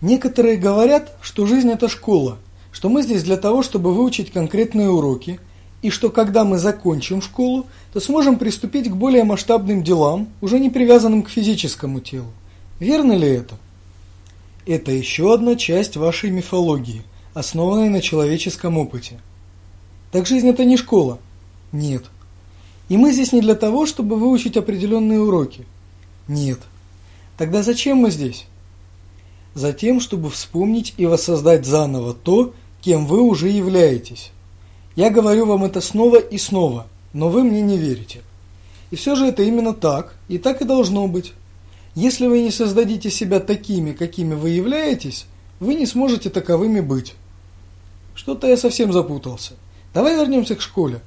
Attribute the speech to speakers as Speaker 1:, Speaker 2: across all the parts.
Speaker 1: Некоторые говорят, что жизнь – это школа, что мы здесь для того, чтобы выучить конкретные уроки, и что когда мы закончим школу, то сможем приступить к более масштабным делам, уже не привязанным к физическому телу. Верно ли это? Это еще одна часть вашей мифологии, основанной на человеческом опыте. Так жизнь это не школа? Нет. И мы здесь не для того, чтобы выучить определенные уроки? Нет. Тогда зачем мы здесь? Затем, чтобы вспомнить и воссоздать заново то, кем вы уже являетесь. Я говорю вам это снова и снова, но вы мне не верите. И все же это именно так, и так и должно быть. Если вы не создадите себя такими, какими вы являетесь, вы не сможете таковыми быть. Что-то я совсем запутался. Давай вернемся к школе.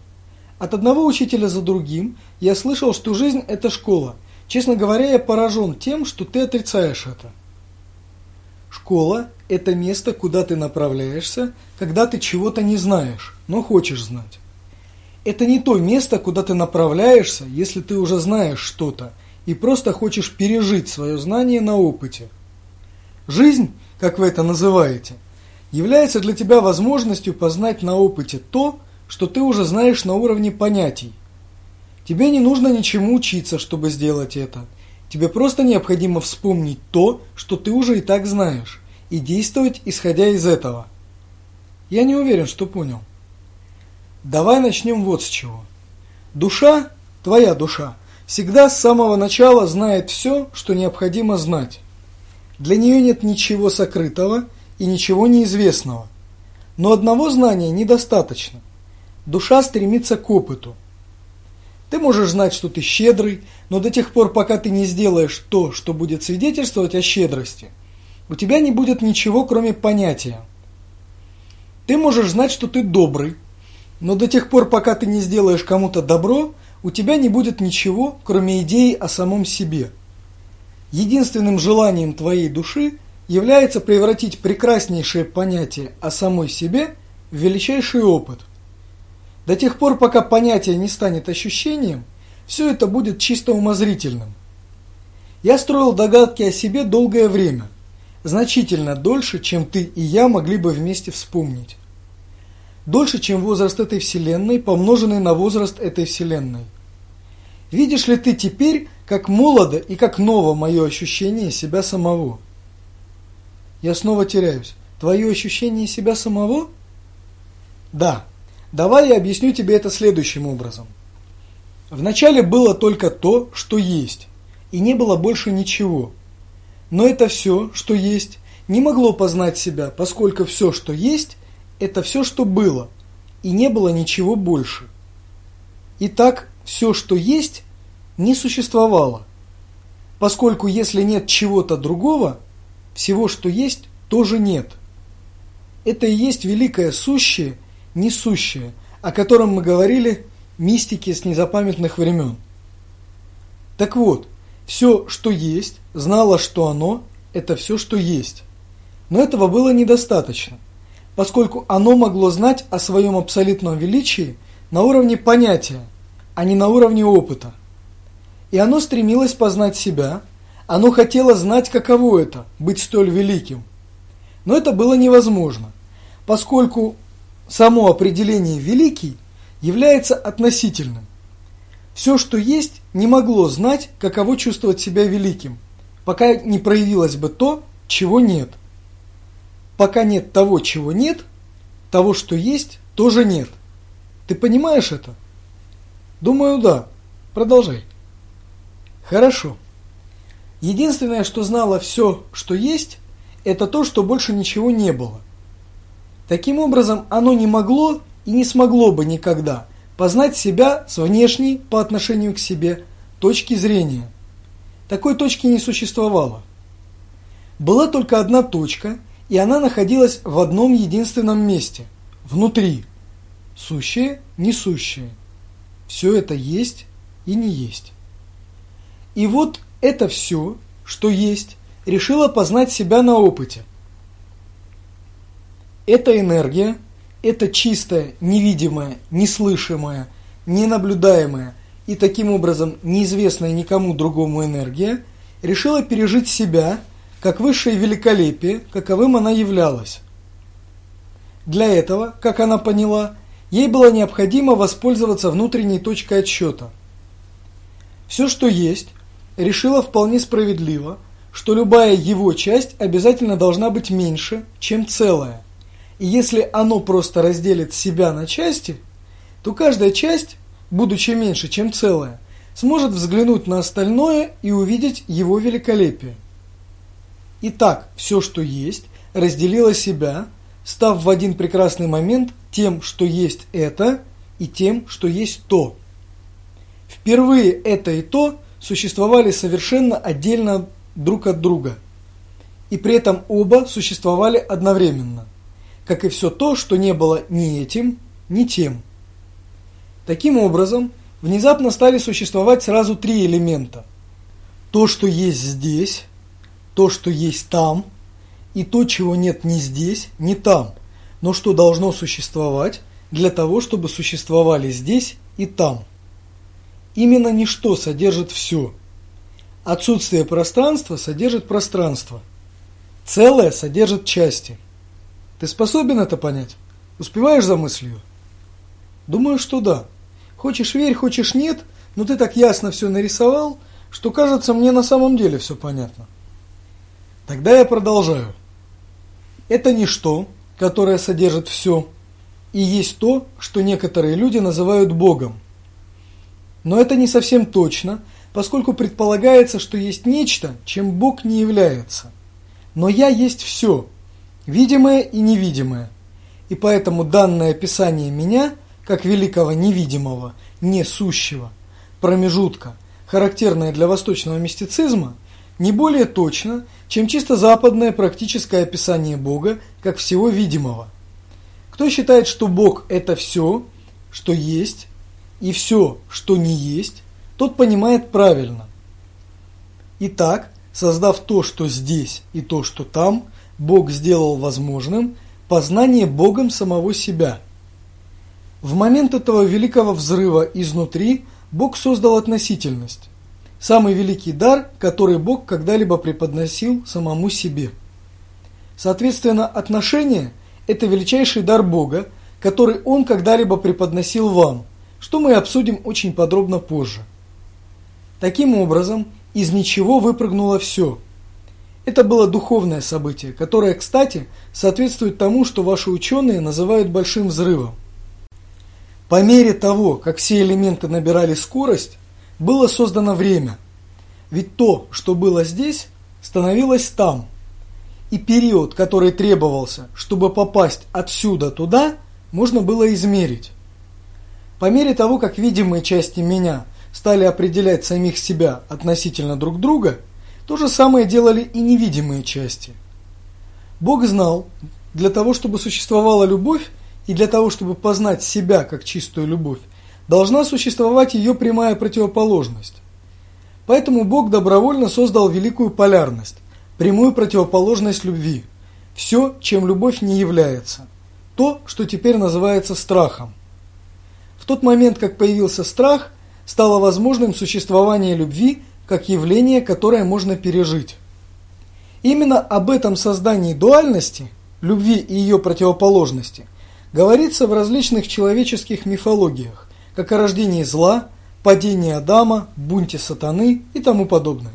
Speaker 1: От одного учителя за другим я слышал, что жизнь – это школа. Честно говоря, я поражен тем, что ты отрицаешь это. Школа – это место, куда ты направляешься, когда ты чего-то не знаешь, но хочешь знать. Это не то место, куда ты направляешься, если ты уже знаешь что-то и просто хочешь пережить свое знание на опыте. Жизнь, как вы это называете, является для тебя возможностью познать на опыте то, что ты уже знаешь на уровне понятий. Тебе не нужно ничему учиться, чтобы сделать это – Тебе просто необходимо вспомнить то, что ты уже и так знаешь, и действовать, исходя из этого. Я не уверен, что понял. Давай начнем вот с чего. Душа, твоя душа, всегда с самого начала знает все, что необходимо знать. Для нее нет ничего сокрытого и ничего неизвестного. Но одного знания недостаточно. Душа стремится к опыту. Ты можешь знать, что ты щедрый, но до тех пор, пока ты не сделаешь то, что будет свидетельствовать о щедрости, у тебя не будет ничего, кроме понятия. Ты можешь знать, что ты добрый, но до тех пор, пока ты не сделаешь кому-то добро, у тебя не будет ничего, кроме идеи о самом себе. Единственным желанием твоей души является превратить прекраснейшее понятие о самой себе в величайший опыт – до тех пор, пока понятие не станет ощущением, все это будет чисто умозрительным. Я строил догадки о себе долгое время, значительно дольше, чем ты и я могли бы вместе вспомнить. Дольше, чем возраст этой Вселенной, помноженный на возраст этой Вселенной. Видишь ли ты теперь, как молодо и как ново мое ощущение себя самого? Я снова теряюсь. Твое ощущение себя самого? Да. Давай я объясню тебе это следующим образом. Вначале было только то, что есть, и не было больше ничего. Но это все, что есть, не могло познать себя, поскольку все, что есть, это все, что было, и не было ничего больше. Итак, все, что есть, не существовало, поскольку если нет чего-то другого, всего, что есть, тоже нет. Это и есть великое сущее несущее, о котором мы говорили мистики с незапамятных времен. Так вот, все, что есть, знало, что оно – это все, что есть. Но этого было недостаточно, поскольку оно могло знать о своем абсолютном величии на уровне понятия, а не на уровне опыта. И оно стремилось познать себя, оно хотело знать, каково это – быть столь великим. Но это было невозможно, поскольку само определение «великий» является относительным. Все, что есть, не могло знать, каково чувствовать себя великим, пока не проявилось бы то, чего нет. Пока нет того, чего нет, того, что есть, тоже нет. Ты понимаешь это? Думаю, да. Продолжай. Хорошо. Единственное, что знало все, что есть, это то, что больше ничего не было – Таким образом, оно не могло и не смогло бы никогда познать себя с внешней по отношению к себе точки зрения. Такой точки не существовало. Была только одна точка, и она находилась в одном единственном месте – внутри. Сущее, несущее. Все это есть и не есть. И вот это все, что есть, решило познать себя на опыте – эта энергия, это чистая, невидимая, неслышимая, ненаблюдаемая и таким образом неизвестная никому другому энергия, решила пережить себя, как высшее великолепие, каковым она являлась. Для этого, как она поняла, ей было необходимо воспользоваться внутренней точкой отсчета. Все, что есть, решила вполне справедливо, что любая его часть обязательно должна быть меньше, чем целая. И если оно просто разделит себя на части, то каждая часть, будучи меньше, чем целая, сможет взглянуть на остальное и увидеть его великолепие. Итак, все, что есть, разделило себя, став в один прекрасный момент тем, что есть это, и тем, что есть то. Впервые это и то существовали совершенно отдельно друг от друга. И при этом оба существовали одновременно, как и все то, что не было ни этим, ни тем. Таким образом, внезапно стали существовать сразу три элемента. То, что есть здесь, то, что есть там, и то, чего нет ни здесь, ни там, но что должно существовать для того, чтобы существовали здесь и там. Именно ничто содержит все. Отсутствие пространства содержит пространство. Целое содержит части. Ты способен это понять? Успеваешь за мыслью? Думаю, что да. Хочешь верь, хочешь нет, но ты так ясно все нарисовал, что кажется мне на самом деле все понятно. Тогда я продолжаю. Это ничто, которое содержит все, и есть то, что некоторые люди называют Богом. Но это не совсем точно, поскольку предполагается, что есть нечто, чем Бог не является. Но я есть все, видимое и невидимое. И поэтому данное описание меня, как великого невидимого, несущего, промежутка, характерное для восточного мистицизма, не более точно, чем чисто западное практическое описание Бога как всего видимого. Кто считает, что Бог – это все, что есть, и все, что не есть, тот понимает правильно. Итак, создав то, что здесь и то, что там, Бог сделал возможным познание Богом самого себя. В момент этого великого взрыва изнутри Бог создал относительность. Самый великий дар, который Бог когда-либо преподносил самому себе. Соответственно, отношение – это величайший дар Бога, который Он когда-либо преподносил вам, что мы обсудим очень подробно позже. Таким образом, из ничего выпрыгнуло все. Это было духовное событие, которое, кстати, соответствует тому, что ваши ученые называют большим взрывом. По мере того, как все элементы набирали скорость, было создано время. Ведь то, что было здесь, становилось там. И период, который требовался, чтобы попасть отсюда туда, можно было измерить. По мере того, как видимые части меня стали определять самих себя относительно друг друга, то же самое делали и невидимые части. Бог знал, для того, чтобы существовала любовь, и для того, чтобы познать себя как чистую любовь, должна существовать ее прямая противоположность. Поэтому Бог добровольно создал великую полярность, прямую противоположность любви, все, чем любовь не является, то, что теперь называется страхом. В тот момент, как появился страх, стало возможным существование любви как явление, которое можно пережить. Именно об этом создании дуальности, любви и ее противоположности, говорится в различных человеческих мифологиях, как о рождении зла, падении Адама, бунте сатаны и тому подобное.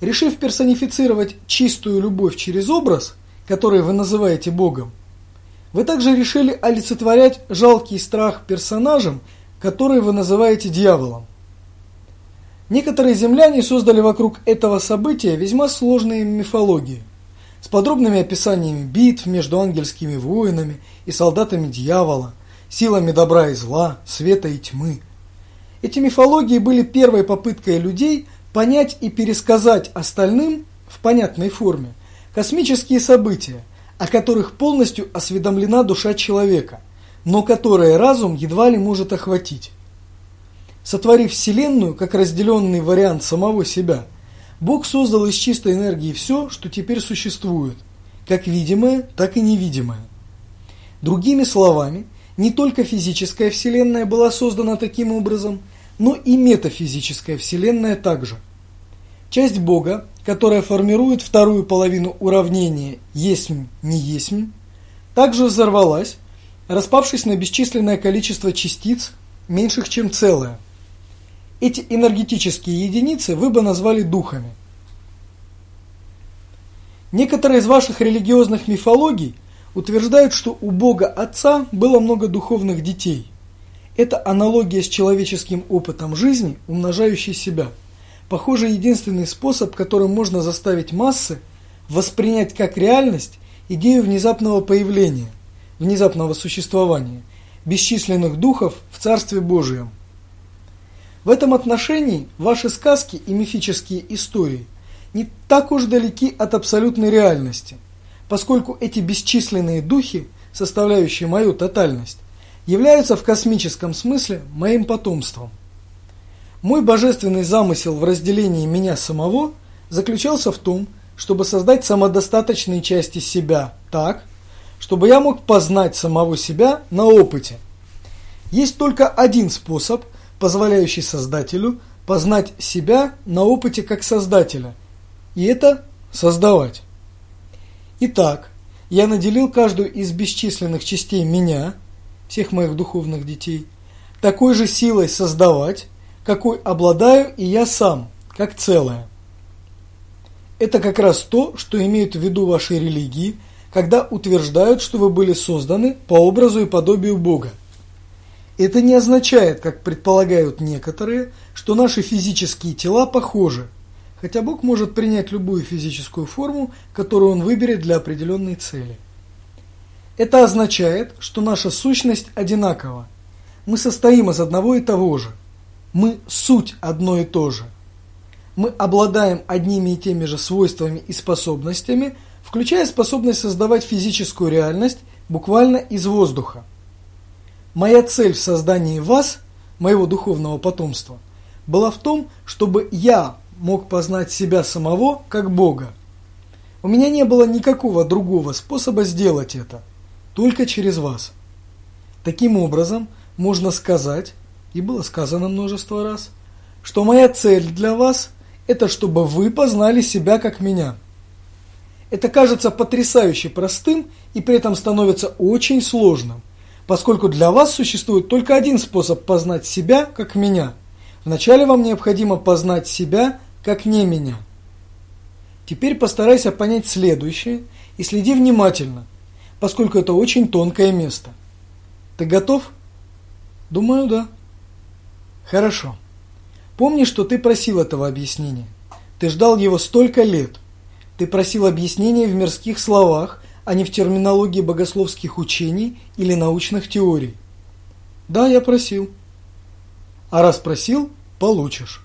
Speaker 1: Решив персонифицировать чистую любовь через образ, который вы называете Богом, вы также решили олицетворять жалкий страх персонажем, который вы называете дьяволом. Некоторые земляне создали вокруг этого события весьма сложные мифологии, с подробными описаниями битв между ангельскими воинами и солдатами дьявола, силами добра и зла, света и тьмы. Эти мифологии были первой попыткой людей понять и пересказать остальным в понятной форме космические события, о которых полностью осведомлена душа человека, но которые разум едва ли может охватить. Сотворив Вселенную как разделенный вариант самого себя, Бог создал из чистой энергии все, что теперь существует, как видимое, так и невидимое. Другими словами, не только физическая Вселенная была создана таким образом, но и метафизическая Вселенная также. Часть Бога, которая формирует вторую половину уравнения «есмь, не есмь», также взорвалась, распавшись на бесчисленное количество частиц, меньших чем целое. Эти энергетические единицы вы бы назвали духами. Некоторые из ваших религиозных мифологий утверждают, что у Бога Отца было много духовных детей. Это аналогия с человеческим опытом жизни, умножающей себя. Похоже, единственный способ, которым можно заставить массы воспринять как реальность идею внезапного появления, внезапного существования бесчисленных духов в Царстве Божьем. В этом отношении ваши сказки и мифические истории – не так уж далеки от абсолютной реальности, поскольку эти бесчисленные духи, составляющие мою тотальность, являются в космическом смысле моим потомством. Мой божественный замысел в разделении меня самого заключался в том, чтобы создать самодостаточные части себя так, чтобы я мог познать самого себя на опыте. Есть только один способ, позволяющий Создателю познать себя на опыте как Создателя, и это создавать. Итак, я наделил каждую из бесчисленных частей меня, всех моих духовных детей, такой же силой создавать, какой обладаю и я сам, как целое. Это как раз то, что имеют в виду ваши религии, когда утверждают, что вы были созданы по образу и подобию Бога. Это не означает, как предполагают некоторые, что наши физические тела похожи – хотя Бог может принять любую физическую форму, которую Он выберет для определенной цели. Это означает, что наша сущность одинакова. Мы состоим из одного и того же. Мы суть одно и то же. Мы обладаем одними и теми же свойствами и способностями, включая способность создавать физическую реальность буквально из воздуха. Моя цель в создании вас, моего духовного потомства, была в том, чтобы я мог познать себя самого как Бога. У меня не было никакого другого способа сделать это, только через вас. Таким образом, можно сказать, и было сказано множество раз, что моя цель для вас – это чтобы вы познали себя как меня. Это кажется потрясающе простым и при этом становится очень сложным, поскольку для вас существует только один способ познать себя как меня. Вначале вам необходимо познать себя как не меня. Теперь постарайся понять следующее и следи внимательно, поскольку это очень тонкое место. Ты готов? Думаю, да. Хорошо. Помни, что ты просил этого объяснения. Ты ждал его столько лет. Ты просил объяснения в мирских словах, а не в терминологии богословских учений или научных теорий. Да, я просил. А раз просил, получишь.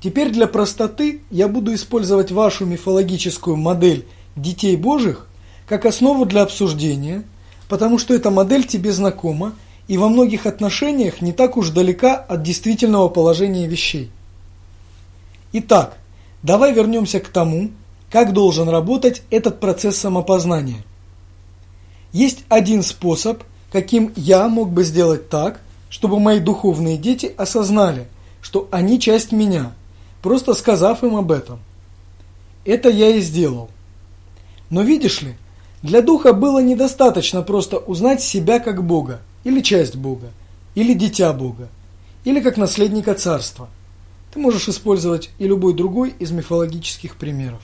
Speaker 1: Теперь для простоты я буду использовать вашу мифологическую модель детей Божьих как основу для обсуждения, потому что эта модель тебе знакома и во многих отношениях не так уж далека от действительного положения вещей. Итак, давай вернемся к тому, как должен работать этот процесс самопознания. Есть один способ, каким я мог бы сделать так, чтобы мои духовные дети осознали, что они часть меня – просто сказав им об этом. Это я и сделал. Но видишь ли, для духа было недостаточно просто узнать себя как Бога, или часть Бога, или дитя Бога, или как наследника царства. Ты можешь использовать и любой другой из мифологических примеров.